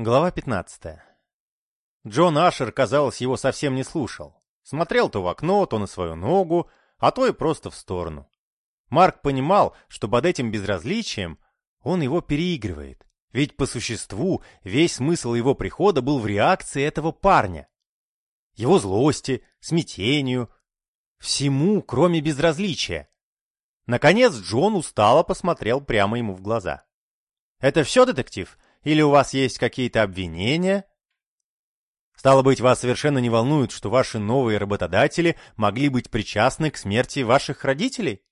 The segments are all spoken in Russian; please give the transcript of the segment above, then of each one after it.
Глава 15. Джон Ашер, казалось, его совсем не слушал. Смотрел то в окно, то на свою ногу, а то и просто в сторону. Марк понимал, что под этим безразличием он его переигрывает. Ведь по существу весь смысл его прихода был в реакции этого парня. Его злости, смятению, всему, кроме безразличия. Наконец Джон устало посмотрел прямо ему в глаза. «Это все, детектив? Или у вас есть какие-то обвинения?» Стало быть, вас совершенно не волнует, что ваши новые работодатели могли быть причастны к смерти ваших родителей?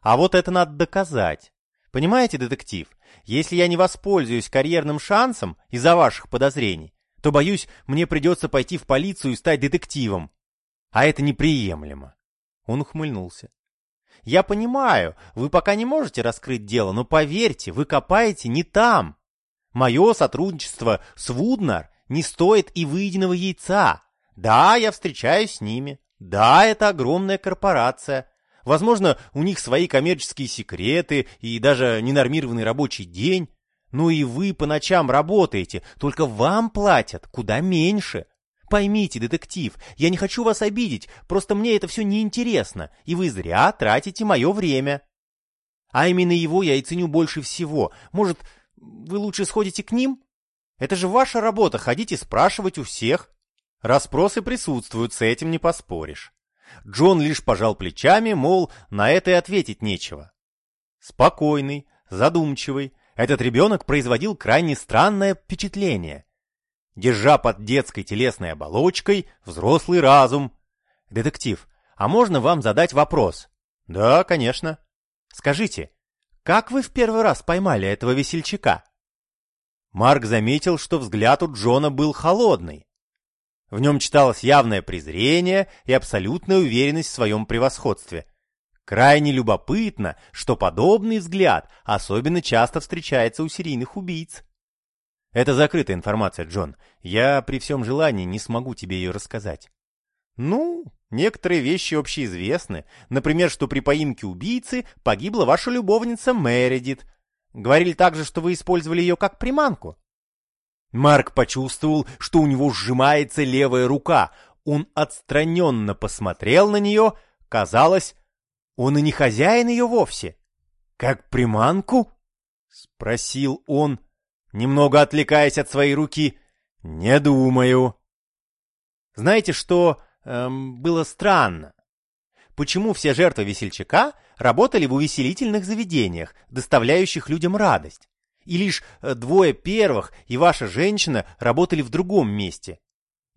А вот это надо доказать. Понимаете, детектив, если я не воспользуюсь карьерным шансом из-за ваших подозрений, то, боюсь, мне придется пойти в полицию и стать детективом. А это неприемлемо. Он ухмыльнулся. Я понимаю, вы пока не можете раскрыть дело, но поверьте, вы копаете не там. Мое сотрудничество с Вуднар не стоит и выеденного яйца. Да, я встречаюсь с ними. Да, это огромная корпорация. Возможно, у них свои коммерческие секреты и даже ненормированный рабочий день. Ну и вы по ночам работаете, только вам платят куда меньше. Поймите, детектив, я не хочу вас обидеть, просто мне это все неинтересно, и вы зря тратите мое время. А именно его я и ценю больше всего. Может, вы лучше сходите к ним? Это же ваша работа, ходите спрашивать у всех. Распросы присутствуют, с этим не поспоришь. Джон лишь пожал плечами, мол, на это и ответить нечего. Спокойный, задумчивый, этот ребенок производил крайне странное впечатление. Держа под детской телесной оболочкой взрослый разум. «Детектив, а можно вам задать вопрос?» «Да, конечно». «Скажите, как вы в первый раз поймали этого весельчака?» Марк заметил, что взгляд у Джона был холодный. В нем читалось явное презрение и абсолютная уверенность в своем превосходстве. Крайне любопытно, что подобный взгляд особенно часто встречается у серийных убийц. Это закрытая информация, Джон. Я при всем желании не смогу тебе ее рассказать. Ну, некоторые вещи общеизвестны. Например, что при поимке убийцы погибла ваша любовница Мередит. Говорили также, что вы использовали ее как приманку. Марк почувствовал, что у него сжимается левая рука. Он отстраненно посмотрел на нее. Казалось, он и не хозяин ее вовсе. «Как приманку?» — спросил он, немного отвлекаясь от своей руки. «Не думаю». Знаете, что эм, было странно? Почему все жертвы весельчака работали в увеселительных заведениях, доставляющих людям радость? И лишь э, двое первых и ваша женщина работали в другом месте?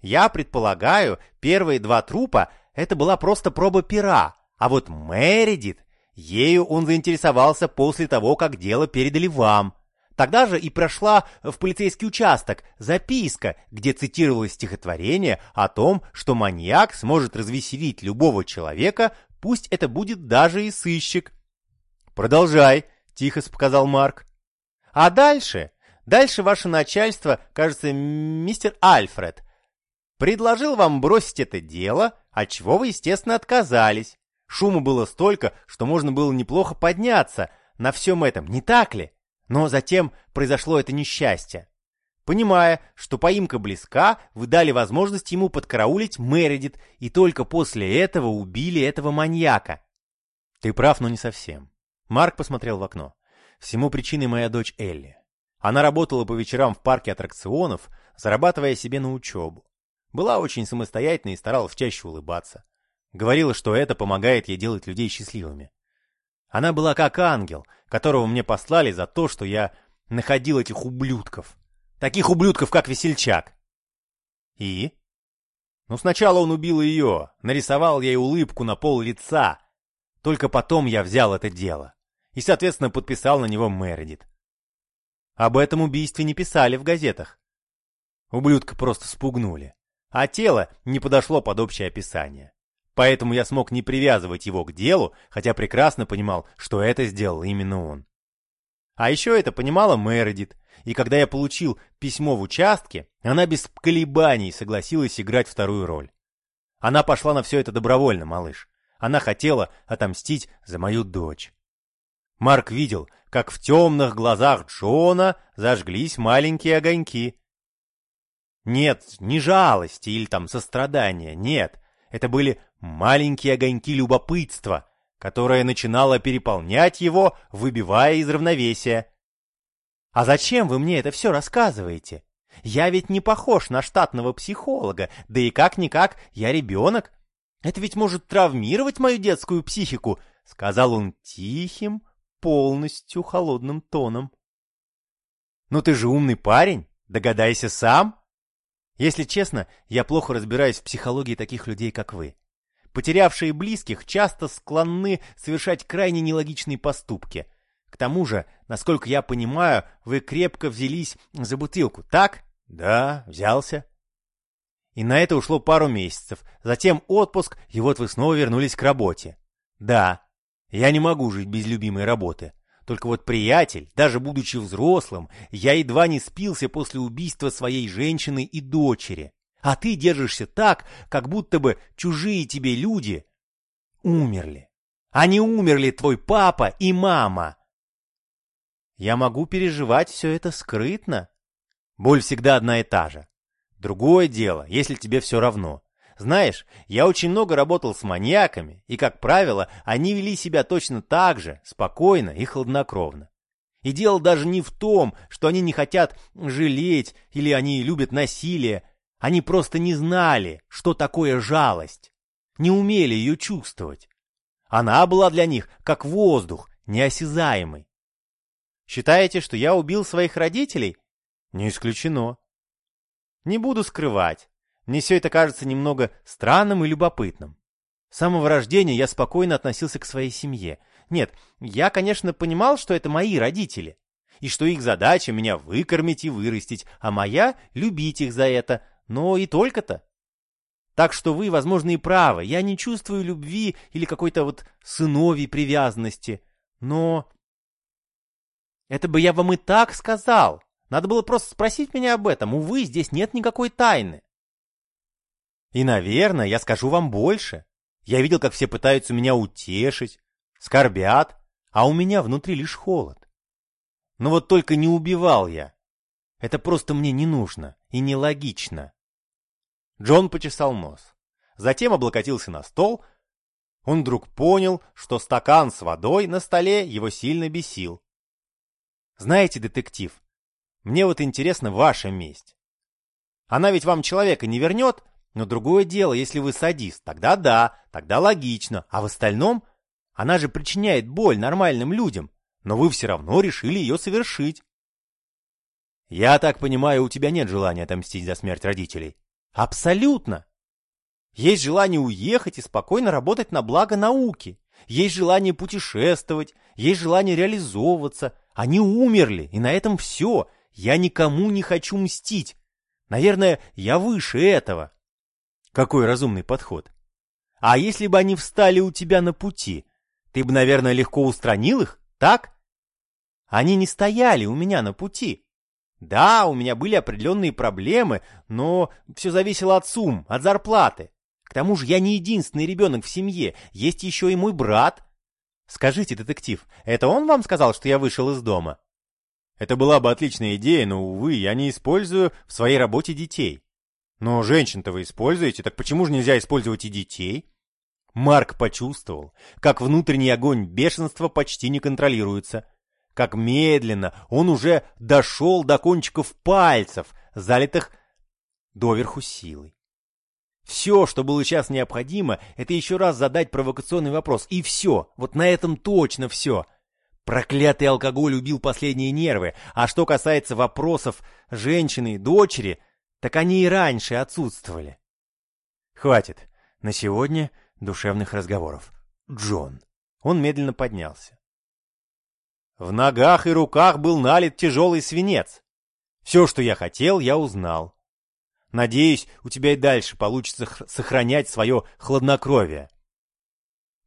Я предполагаю, первые два трупа — это была просто проба пера, а вот Мэридит, ею он заинтересовался после того, как дело передали вам. Тогда же и прошла в полицейский участок записка, где цитировалось стихотворение о том, что маньяк сможет развеселить любого человека, пусть это будет даже и сыщик. «Продолжай», — тихо сказал Марк. «А дальше? Дальше ваше начальство, кажется, мистер Альфред, предложил вам бросить это дело, от чего вы, естественно, отказались. Шума было столько, что можно было неплохо подняться на всем этом, не так ли? Но затем произошло это несчастье. Понимая, что поимка близка, вы дали возможность ему подкараулить Мередит, и только после этого убили этого маньяка. Ты прав, но не совсем. Марк посмотрел в окно. Всему причиной моя дочь Элли. Она работала по вечерам в парке аттракционов, зарабатывая себе на учебу. Была очень самостоятельной и старалась чаще улыбаться. Говорила, что это помогает ей делать людей счастливыми. Она была как ангел, которого мне послали за то, что я находил этих ублюдков. Таких ублюдков, как весельчак. И? Ну, сначала он убил ее, нарисовал ей улыбку на пол лица. Только потом я взял это дело. И, соответственно, подписал на него Мередит. Об этом убийстве не писали в газетах. Ублюдка просто спугнули. А тело не подошло под общее описание. Поэтому я смог не привязывать его к делу, хотя прекрасно понимал, что это сделал именно он. А еще это понимала Мередит, и когда я получил письмо в участке, она без колебаний согласилась играть вторую роль. Она пошла на все это добровольно, малыш. Она хотела отомстить за мою дочь. Марк видел, как в темных глазах Джона зажглись маленькие огоньки. Нет, не жалости или там сострадания, нет. Это были маленькие огоньки любопытства, которое начинало переполнять его, выбивая из равновесия. «А зачем вы мне это все рассказываете? Я ведь не похож на штатного психолога, да и как-никак я ребенок. Это ведь может травмировать мою детскую психику», — сказал он тихим, полностью холодным тоном. «Ну ты же умный парень, догадайся сам». Если честно, я плохо разбираюсь в психологии таких людей, как вы. Потерявшие близких часто склонны совершать крайне нелогичные поступки. К тому же, насколько я понимаю, вы крепко взялись за бутылку, так? Да, взялся. И на это ушло пару месяцев. Затем отпуск, и вот вы снова вернулись к работе. Да, я не могу жить без любимой работы. Только вот приятель, даже будучи взрослым, я едва не спился после убийства своей женщины и дочери. А ты держишься так, как будто бы чужие тебе люди умерли. Они умерли твой папа и мама. Я могу переживать все это скрытно. Боль всегда одна и та же. Другое дело, если тебе все равно. Знаешь, я очень много работал с маньяками, и, как правило, они вели себя точно так же, спокойно и хладнокровно. И дело даже не в том, что они не хотят жалеть или они любят насилие. Они просто не знали, что такое жалость. Не умели ее чувствовать. Она была для них как воздух, неосязаемый. Считаете, что я убил своих родителей? Не исключено. Не буду скрывать. Мне все это кажется немного странным и любопытным. С самого рождения я спокойно относился к своей семье. Нет, я, конечно, понимал, что это мои родители, и что их задача меня выкормить и вырастить, а моя — любить их за это, но и только-то. Так что вы, возможно, и правы, я не чувствую любви или какой-то вот сыновьей привязанности, но... Это бы я вам и так сказал. Надо было просто спросить меня об этом. Увы, здесь нет никакой тайны. И, наверное, я скажу вам больше. Я видел, как все пытаются меня утешить, скорбят, а у меня внутри лишь холод. Но вот только не убивал я. Это просто мне не нужно и нелогично. Джон почесал нос. Затем облокотился на стол. Он вдруг понял, что стакан с водой на столе его сильно бесил. Знаете, детектив, мне вот интересна ваша месть. Она ведь вам человека не вернет, но другое дело, если вы садист, тогда да, тогда логично, а в остальном она же причиняет боль нормальным людям, но вы все равно решили ее совершить. Я так понимаю, у тебя нет желания отомстить за смерть родителей? Абсолютно. Есть желание уехать и спокойно работать на благо науки. Есть желание путешествовать, есть желание реализовываться. Они умерли, и на этом все. Я никому не хочу мстить. Наверное, я выше этого. Какой разумный подход. А если бы они встали у тебя на пути, ты бы, наверное, легко устранил их, так? Они не стояли у меня на пути. Да, у меня были определенные проблемы, но все зависело от сумм, от зарплаты. К тому же я не единственный ребенок в семье, есть еще и мой брат. Скажите, детектив, это он вам сказал, что я вышел из дома? Это была бы отличная идея, но, увы, я не использую в своей работе детей. Но женщин-то вы используете, так почему же нельзя использовать и детей? Марк почувствовал, как внутренний огонь бешенства почти не контролируется, как медленно он уже дошел до кончиков пальцев, залитых доверху силой. Все, что было сейчас необходимо, это еще раз задать провокационный вопрос. И все, вот на этом точно все. Проклятый алкоголь убил последние нервы. А что касается вопросов женщины и дочери, так они и раньше отсутствовали. Хватит. На сегодня душевных разговоров. Джон. Он медленно поднялся. В ногах и руках был налит тяжелый свинец. Все, что я хотел, я узнал. Надеюсь, у тебя и дальше получится сохранять свое хладнокровие,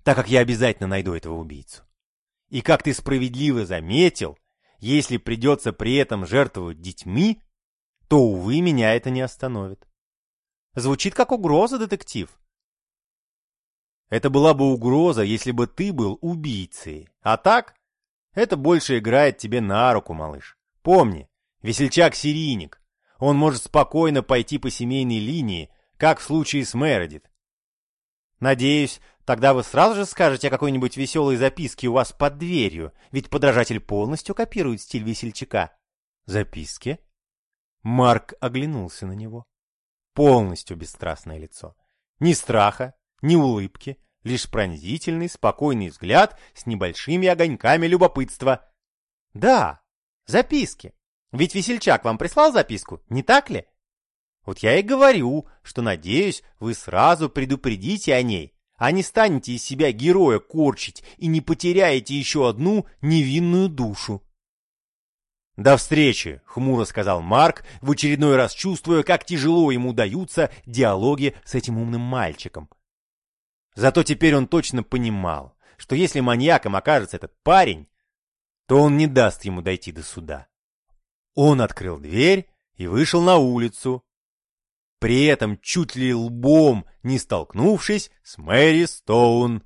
так как я обязательно найду этого убийцу. И как ты справедливо заметил, если придется при этом жертвовать детьми, то, увы, меня это не остановит. Звучит как угроза, детектив. Это была бы угроза, если бы ты был убийцей. А так, это больше играет тебе на руку, малыш. Помни, весельчак-серийник. он может спокойно пойти по семейной линии, как в случае с Мередит. Надеюсь, тогда вы сразу же скажете о какой-нибудь веселой записке у вас под дверью, ведь подражатель полностью копирует стиль весельчака. Записки? Марк оглянулся на него. Полностью бесстрастное лицо. Ни страха, ни улыбки, лишь пронзительный, спокойный взгляд с небольшими огоньками любопытства. Да, записки. Ведь весельчак вам прислал записку, не так ли? Вот я и говорю, что, надеюсь, вы сразу предупредите о ней, а не станете из себя героя корчить и не потеряете еще одну невинную душу. «До встречи!» — хмуро сказал Марк, в очередной раз чувствуя, как тяжело ему даются диалоги с этим умным мальчиком. Зато теперь он точно понимал, что если маньяком окажется этот парень, то он не даст ему дойти до суда. Он открыл дверь и вышел на улицу, при этом чуть ли лбом не столкнувшись с Мэри Стоун.